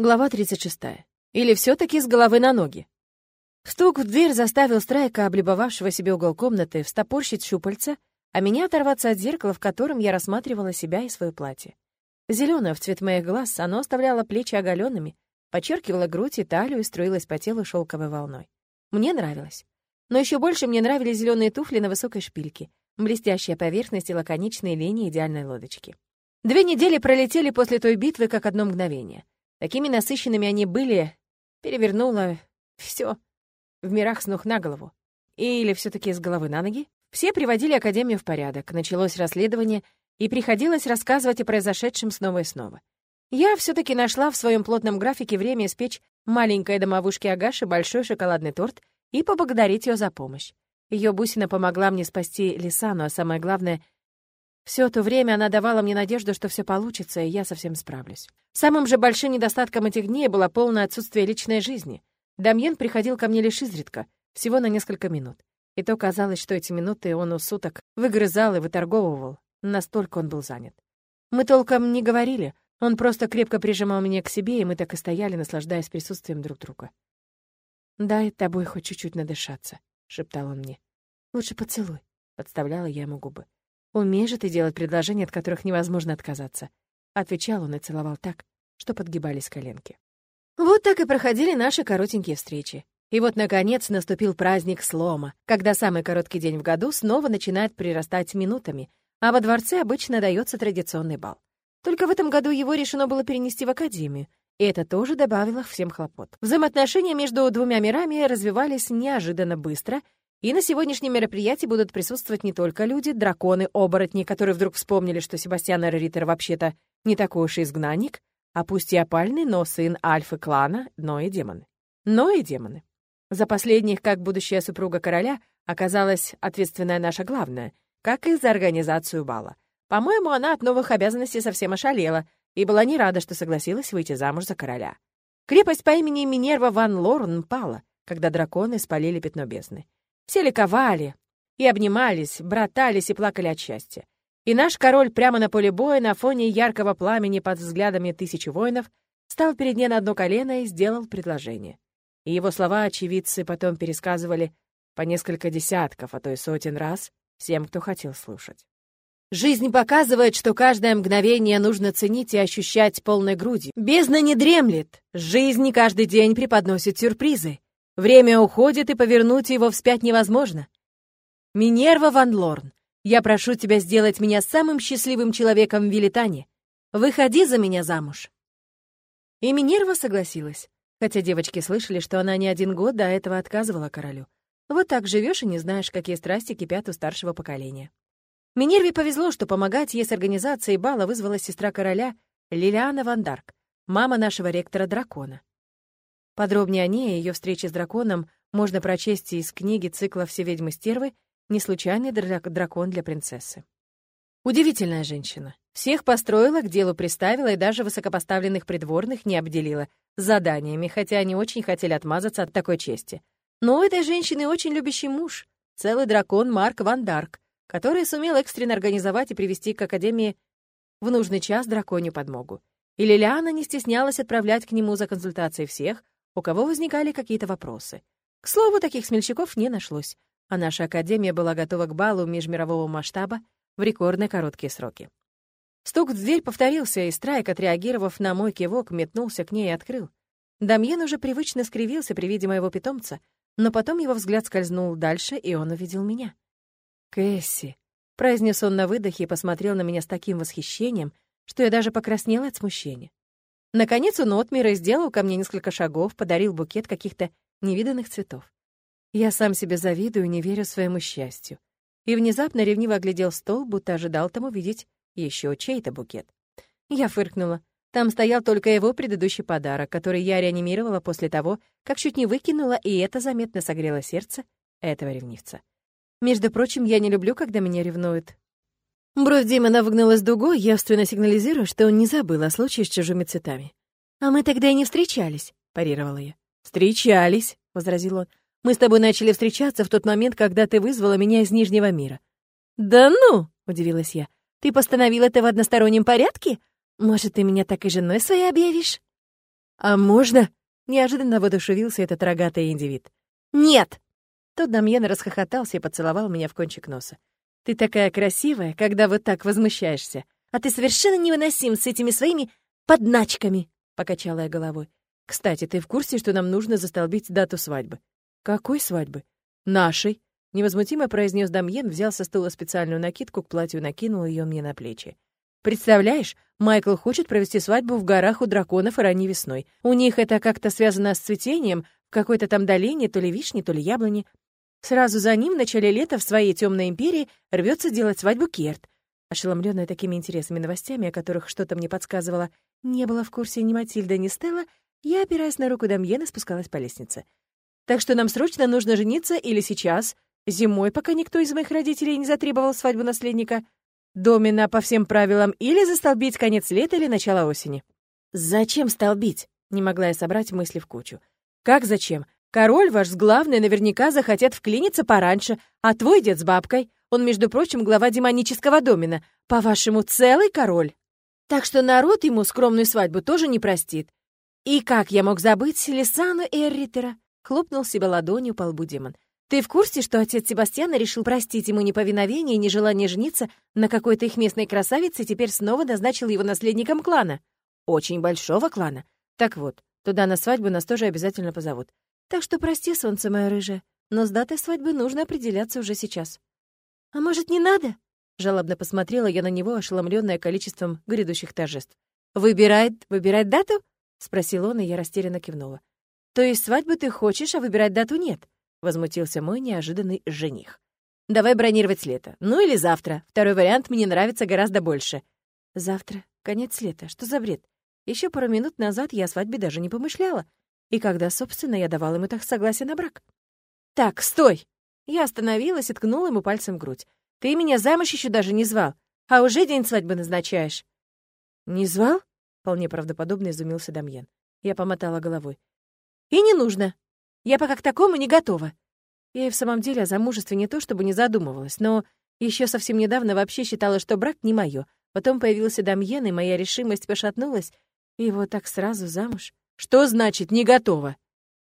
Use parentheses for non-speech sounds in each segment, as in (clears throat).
Глава 36. Или все таки с головы на ноги? Стук в дверь заставил Страйка, облюбовавшего себе угол комнаты, встопорщить щупальца, а меня оторваться от зеркала, в котором я рассматривала себя и свое платье. Зеленое в цвет моих глаз, оно оставляло плечи оголенными, подчеркивало грудь и талию и струилось по телу шелковой волной. Мне нравилось. Но еще больше мне нравились зеленые туфли на высокой шпильке, блестящая поверхность и лаконичные линии идеальной лодочки. Две недели пролетели после той битвы как одно мгновение — Такими насыщенными они были, перевернуло все в мирах с ног на голову. Или все таки с головы на ноги. Все приводили Академию в порядок, началось расследование, и приходилось рассказывать о произошедшем снова и снова. Я все таки нашла в своем плотном графике время испечь маленькой домовушке Агаши большой шоколадный торт и поблагодарить ее за помощь. Ее бусина помогла мне спасти Лисану, а самое главное — все то время она давала мне надежду, что все получится, и я совсем справлюсь. Самым же большим недостатком этих дней было полное отсутствие личной жизни. Дамьен приходил ко мне лишь изредка, всего на несколько минут. И то казалось, что эти минуты он у суток выгрызал и выторговывал. Настолько он был занят. Мы толком не говорили, он просто крепко прижимал меня к себе, и мы так и стояли, наслаждаясь присутствием друг друга. «Дай тобой хоть чуть-чуть надышаться», — шептал он мне. «Лучше поцелуй», — подставляла я ему губы. «Умеешь же ты делать предложения, от которых невозможно отказаться?» Отвечал он и целовал так, что подгибались коленки. Вот так и проходили наши коротенькие встречи. И вот, наконец, наступил праздник слома, когда самый короткий день в году снова начинает прирастать минутами, а во дворце обычно дается традиционный бал. Только в этом году его решено было перенести в академию, и это тоже добавило всем хлопот. Взаимоотношения между двумя мирами развивались неожиданно быстро — и на сегодняшнем мероприятии будут присутствовать не только люди, драконы, оборотни, которые вдруг вспомнили, что Себастьян Риттер вообще-то не такой уж и изгнанник, а пусть и опальный, но сын альфы клана, но и демоны. Но и демоны. За последних, как будущая супруга короля, оказалась ответственная наша главная, как и за организацию бала. По-моему, она от новых обязанностей совсем ошалела и была не рада, что согласилась выйти замуж за короля. Крепость по имени Минерва ван Лорн пала, когда драконы спалили пятно бездны. Все ликовали и обнимались, братались и плакали от счастья. И наш король прямо на поле боя, на фоне яркого пламени под взглядами тысячи воинов, стал перед ней на одно колено и сделал предложение. И его слова очевидцы потом пересказывали по несколько десятков, а то и сотен раз всем, кто хотел слушать. Жизнь показывает, что каждое мгновение нужно ценить и ощущать полной грудью. Бездна не дремлет. Жизнь каждый день преподносит сюрпризы. Время уходит, и повернуть его вспять невозможно. Минерва Ван Лорн, я прошу тебя сделать меня самым счастливым человеком в Вилитане. Выходи за меня замуж». И Минерва согласилась, хотя девочки слышали, что она не один год до этого отказывала королю. Вот так живешь и не знаешь, какие страсти кипят у старшего поколения. Минерве повезло, что помогать ей с организацией бала вызвала сестра короля Лилиана Вандарк, мама нашего ректора-дракона. Подробнее о ней и ее встрече с драконом можно прочесть из книги цикла «Все ведьмы-стервы. Неслучайный дракон для принцессы». Удивительная женщина. Всех построила, к делу приставила и даже высокопоставленных придворных не обделила заданиями, хотя они очень хотели отмазаться от такой чести. Но у этой женщины очень любящий муж, целый дракон Марк Ван Дарк, который сумел экстренно организовать и привести к Академии в нужный час драконью подмогу. И Лилиана не стеснялась отправлять к нему за консультацией всех, у кого возникали какие-то вопросы. К слову, таких смельчаков не нашлось, а наша академия была готова к балу межмирового масштаба в рекордно короткие сроки. Стук в дверь повторился, и Страйк, отреагировав на мой кивок, метнулся к ней и открыл. Дамьен уже привычно скривился при виде моего питомца, но потом его взгляд скользнул дальше, и он увидел меня. «Кэсси», — произнес он на выдохе и посмотрел на меня с таким восхищением, что я даже покраснела от смущения. Наконец он отмер сделал ко мне несколько шагов, подарил букет каких-то невиданных цветов. Я сам себе завидую не верю своему счастью. И внезапно ревниво оглядел стол, будто ожидал там увидеть еще чей-то букет. Я фыркнула. Там стоял только его предыдущий подарок, который я реанимировала после того, как чуть не выкинула, и это заметно согрело сердце этого ревнивца. Между прочим, я не люблю, когда меня ревнуют. Бровь Димона выгнулась дугой, явственно сигнализируя, что он не забыл о случае с чужими цветами. «А мы тогда и не встречались», — парировала я. «Встречались», — возразил он. «Мы с тобой начали встречаться в тот момент, когда ты вызвала меня из Нижнего мира». «Да ну!» — удивилась я. «Ты постановил это в одностороннем порядке? Может, ты меня так и женой своей объявишь?» «А можно?» — неожиданно воодушевился этот рогатый индивид. «Нет!» Тот Дамьен расхохотался и поцеловал меня в кончик носа. «Ты такая красивая, когда вот так возмущаешься, а ты совершенно невыносим с этими своими подначками!» — покачала я головой. «Кстати, ты в курсе, что нам нужно застолбить дату свадьбы?» «Какой свадьбы?» «Нашей!» — невозмутимо произнес Дамьен, взял со стула специальную накидку к платью, накинул ее мне на плечи. Представляешь, Майкл хочет провести свадьбу в горах у драконов и ранней весной. У них это как-то связано с цветением в какой-то там долине, то ли вишни, то ли яблони. Сразу за ним в начале лета в своей темной империи рвется делать свадьбу Керт. Ошеломленная такими интересными новостями, о которых что-то мне подсказывало, не было в курсе ни Матильда, ни Стелла, я, опираясь на руку Дамьена, спускалась по лестнице. Так что нам срочно нужно жениться или сейчас, зимой, пока никто из моих родителей не затребовал свадьбу наследника — Домина по всем правилам или застолбить конец лета или начало осени. Зачем столбить? Не могла я собрать мысли в кучу. Как зачем? Король ваш с главной наверняка захотят вклиниться пораньше, а твой дед с бабкой, он, между прочим, глава демонического домина, по-вашему, целый король. Так что народ ему скромную свадьбу тоже не простит. И как я мог забыть Лисану Эрритера? Хлопнул себя ладонью по лбу демон. Ты в курсе, что отец Себастьяна решил простить ему неповиновение и нежелание жениться на какой-то их местной красавице и теперь снова назначил его наследником клана? Очень большого клана. Так вот, туда на свадьбу нас тоже обязательно позовут. Так что прости, солнце мое рыжее, но с датой свадьбы нужно определяться уже сейчас. А может, не надо? Жалобно посмотрела я на него, ошеломленная количеством грядущих торжеств. «Выбирает, выбирать дату?» — спросил он, и я растерянно кивнула. «То есть свадьбу ты хочешь, а выбирать дату нет?» — возмутился мой неожиданный жених. «Давай бронировать лето. Ну или завтра. Второй вариант мне нравится гораздо больше». «Завтра? Конец лета. Что за бред? Еще пару минут назад я о свадьбе даже не помышляла. И когда, собственно, я давала ему так согласие на брак?» «Так, стой!» Я остановилась и ткнула ему пальцем в грудь. «Ты меня замуж еще даже не звал, а уже день свадьбы назначаешь». «Не звал?» — вполне правдоподобно изумился Дамьен. Я помотала головой. «И не нужно. Я пока к такому не готова. Я и в самом деле о замужестве не то чтобы не задумывалась, но еще совсем недавно вообще считала, что брак не мое. Потом появился Дамьен, и моя решимость пошатнулась. И вот так сразу замуж. Что значит «не готова»?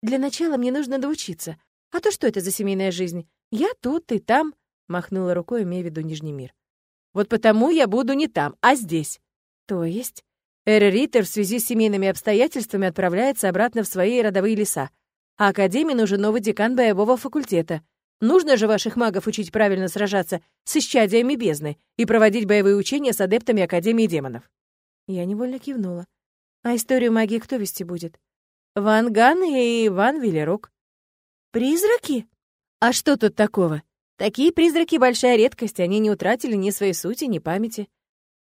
Для начала мне нужно доучиться. А то что это за семейная жизнь? Я тут, ты там, махнула рукой, имея в виду Нижний мир. Вот потому я буду не там, а здесь. То есть? Эр Риттер в связи с семейными обстоятельствами отправляется обратно в свои родовые леса а Академии нужен новый декан боевого факультета. Нужно же ваших магов учить правильно сражаться с исчадиями бездны и проводить боевые учения с адептами Академии демонов». Я невольно кивнула. «А историю магии кто вести будет?» «Ван Ган и Ван Велерок». «Призраки? А что тут такого? Такие призраки — большая редкость, они не утратили ни своей сути, ни памяти».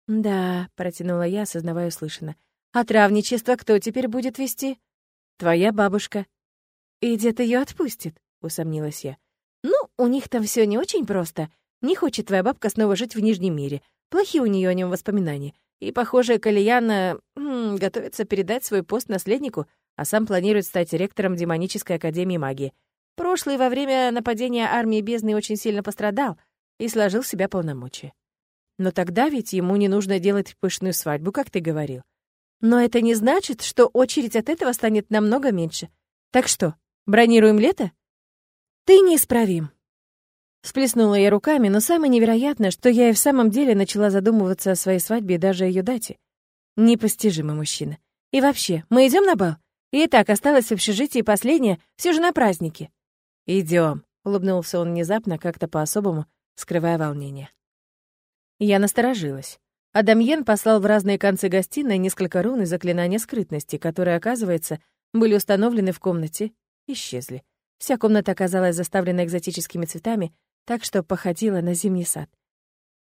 «Да», — протянула я, осознавая услышанно. «А травничество кто теперь будет вести?» «Твоя бабушка», «И дед ее отпустит?» — усомнилась я. «Ну, у них там все не очень просто. Не хочет твоя бабка снова жить в Нижнем мире. Плохие у нее о нем воспоминания. И, похоже, Калияна м, готовится передать свой пост наследнику, а сам планирует стать ректором Демонической Академии Магии. Прошлый во время нападения армии бездны очень сильно пострадал и сложил в себя полномочия. Но тогда ведь ему не нужно делать пышную свадьбу, как ты говорил. Но это не значит, что очередь от этого станет намного меньше. Так что, Бронируем лето? Ты неисправим. Сплеснула я руками, но самое невероятное, что я и в самом деле начала задумываться о своей свадьбе и даже о ее дате. Непостижимый мужчина. И вообще, мы идем на бал? И так осталось в общежитии последнее, все же на празднике. Идем, улыбнулся он внезапно, как-то по-особому, скрывая волнение. Я насторожилась. Адамьен послал в разные концы гостиной несколько рун и заклинания скрытности, которые, оказывается, были установлены в комнате исчезли. Вся комната оказалась заставлена экзотическими цветами, так что походила на зимний сад.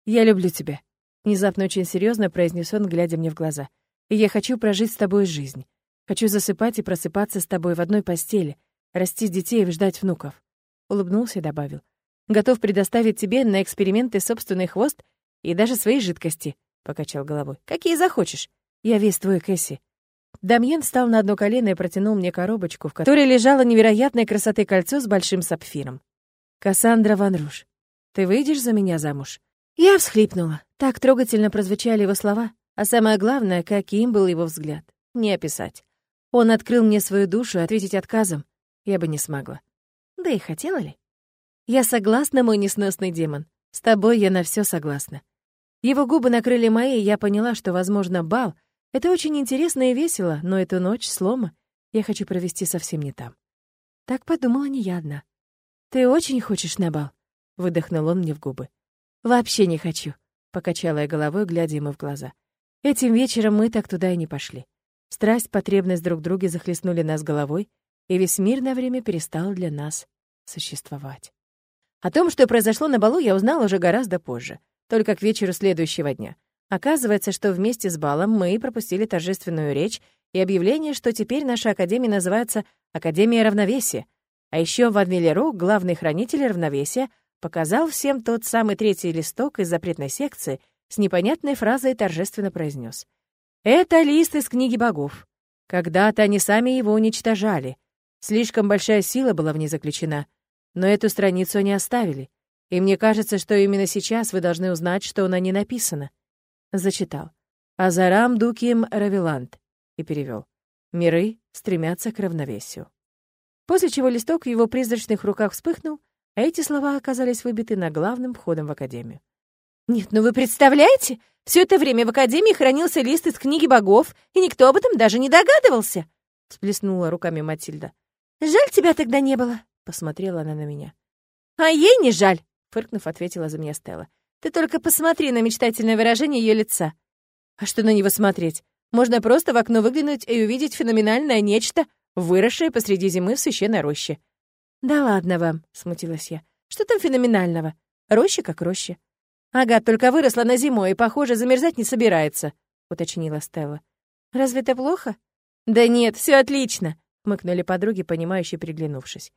«Я люблю тебя», — внезапно очень серьезно произнес он, глядя мне в глаза. «И я хочу прожить с тобой жизнь. Хочу засыпать и просыпаться с тобой в одной постели, расти детей и ждать внуков». Улыбнулся и добавил. «Готов предоставить тебе на эксперименты собственный хвост и даже свои жидкости», — покачал головой. «Какие захочешь. Я весь твой Кэсси. Дамьен встал на одно колено и протянул мне коробочку, в которой лежало невероятной красоты кольцо с большим сапфиром. «Кассандра Ван Руш, ты выйдешь за меня замуж?» Я всхлипнула. Так трогательно прозвучали его слова, а самое главное, каким был его взгляд. Не описать. Он открыл мне свою душу, ответить отказом я бы не смогла. Да и хотела ли? Я согласна, мой несносный демон. С тобой я на все согласна. Его губы накрыли мои, и я поняла, что, возможно, бал — это очень интересно и весело, но эту ночь слома я хочу провести совсем не там. Так подумала не я одна. «Ты очень хочешь на бал?» — выдохнул он мне в губы. «Вообще не хочу», — покачала я головой, глядя ему в глаза. Этим вечером мы так туда и не пошли. Страсть, потребность друг в друге захлестнули нас головой, и весь мир на время перестал для нас существовать. О том, что произошло на балу, я узнала уже гораздо позже, только к вечеру следующего дня. Оказывается, что вместе с балом мы пропустили торжественную речь и объявление, что теперь наша академия называется Академия равновесия, а еще Ван Миллеру, главный хранитель равновесия, показал всем тот самый третий листок из запретной секции с непонятной фразой торжественно произнес. «Это лист из книги богов. Когда-то они сами его уничтожали. Слишком большая сила была в ней заключена. Но эту страницу они оставили. И мне кажется, что именно сейчас вы должны узнать, что на ней написано». Зачитал. «Азарам дукием равилант» и перевел. «Миры стремятся к равновесию». После чего листок в его призрачных руках вспыхнул, а эти слова оказались выбиты на главном входом в Академию. «Нет, ну вы представляете? Все это время в Академии хранился лист из книги богов, и никто об этом даже не догадывался!» — всплеснула руками Матильда. «Жаль, тебя тогда не было!» — посмотрела она на меня. «А ей не жаль!» — фыркнув, ответила за меня Стелла. «Ты только посмотри на мечтательное выражение ее лица!» «А что на него смотреть? Можно просто в окно выглянуть и увидеть феноменальное нечто, выросшая посреди зимы в священной роще. «Да ладно вам», — смутилась я. «Что там феноменального? Роща как роща». «Ага, только выросла на зиму и, похоже, замерзать не собирается», — уточнила Стелла. «Разве это плохо?» «Да нет, все отлично», — хмыкнули подруги, понимающе приглянувшись.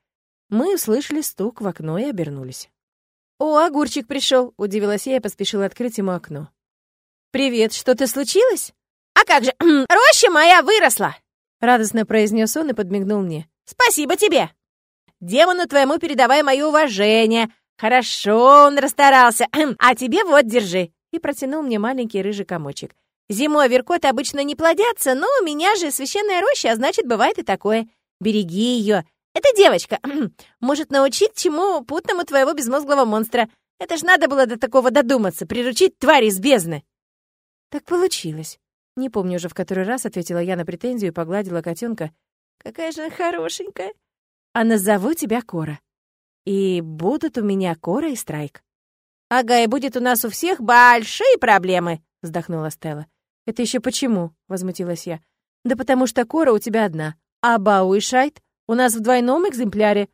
Мы услышали стук в окно и обернулись. «О, огурчик пришел, удивилась я и поспешила открыть ему окно. «Привет, что-то случилось?» «А как же, (clears throat) роща моя выросла!» — радостно произнес он и подмигнул мне. «Спасибо тебе! Демону твоему передавай мое уважение. Хорошо он расстарался. А тебе вот, держи!» И протянул мне маленький рыжий комочек. «Зимой веркоты обычно не плодятся, но у меня же священная роща, а значит, бывает и такое. Береги ее. Эта девочка может научить чему путному твоего безмозглого монстра. Это ж надо было до такого додуматься, приручить тварь из бездны!» Так получилось. Не помню уже в который раз, ответила я на претензию и погладила котенка. Какая же она хорошенькая. А назову тебя Кора. И будут у меня Кора и Страйк. Ага, и будет у нас у всех большие проблемы, вздохнула Стелла. Это еще почему? возмутилась я. Да потому что Кора у тебя одна, а Бау и Шайт у нас в двойном экземпляре.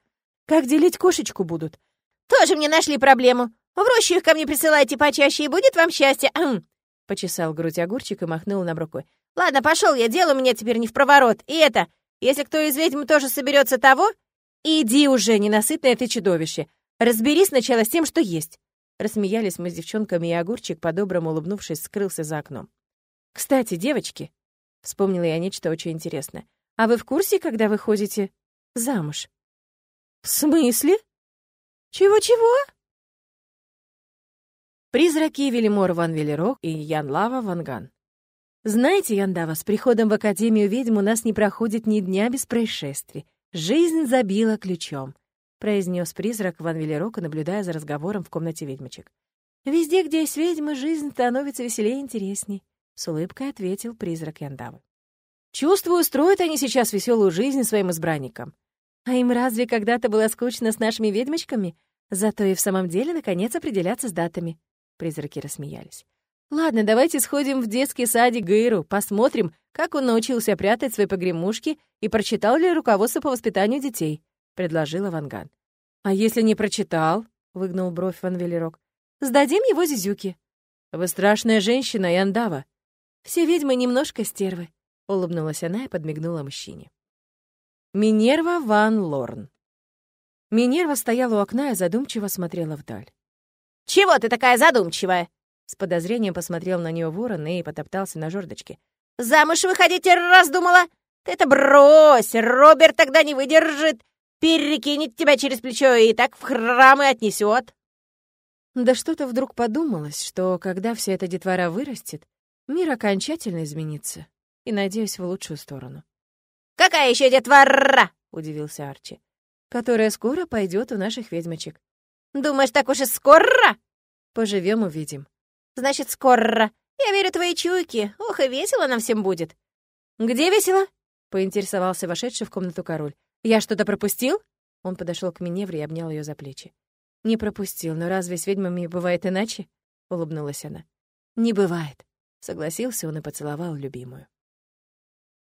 Как делить кошечку будут? Тоже мне нашли проблему. В рощу их ко мне присылайте почаще, и будет вам счастье. Почесал грудь огурчик и махнул нам рукой. «Ладно, пошел я, дело у меня теперь не в проворот. И это, если кто из ведьм тоже соберется того, иди уже, ненасытное ты чудовище. Разберись сначала с тем, что есть». Рассмеялись мы с девчонками, и огурчик, по-доброму улыбнувшись, скрылся за окном. «Кстати, девочки», — вспомнила я нечто очень интересное, «а вы в курсе, когда вы ходите замуж?» «В смысле? Чего-чего?» Призраки Велимор Ван Велерок и Ян Лава Ван Ган. Знаете, Яндава, с приходом в Академию ведьм у нас не проходит ни дня без происшествий. Жизнь забила ключом, произнес призрак Ван Велерока, наблюдая за разговором в комнате ведьмочек. Везде, где есть ведьмы, жизнь становится веселее и интересней, с улыбкой ответил призрак Яндавы. Чувствую, строят они сейчас веселую жизнь своим избранникам. А им разве когда-то было скучно с нашими ведьмочками? Зато и в самом деле, наконец, определяться с датами. Призраки рассмеялись. «Ладно, давайте сходим в детский садик Гейру, посмотрим, как он научился прятать свои погремушки и прочитал ли руководство по воспитанию детей», — предложила Ванган. «А если не прочитал?» — выгнул бровь Ван Велерок. «Сдадим его Зизюки». «Вы страшная женщина, Яндава». «Все ведьмы немножко стервы», — улыбнулась она и подмигнула мужчине. Минерва Ван Лорн. Минерва стояла у окна и задумчиво смотрела вдаль. «Чего ты такая задумчивая?» С подозрением посмотрел на нее ворон и потоптался на жердочке. «Замуж выходить раздумала? Ты это брось! Роберт тогда не выдержит! Перекинет тебя через плечо и так в храм и отнесет!» Да что-то вдруг подумалось, что когда вся эта детвора вырастет, мир окончательно изменится, и, надеюсь, в лучшую сторону. «Какая еще детвора?» — удивился Арчи. «Которая скоро пойдет у наших ведьмочек». «Думаешь, так уж и скоро?» «Поживем, увидим». «Значит, скоро. Я верю твоей чуйке. Ох, и весело нам всем будет». «Где весело?» — поинтересовался вошедший в комнату король. «Я что-то пропустил?» Он подошел к Миневре и обнял ее за плечи. «Не пропустил, но разве с ведьмами бывает иначе?» — улыбнулась она. «Не бывает», — согласился он и поцеловал любимую.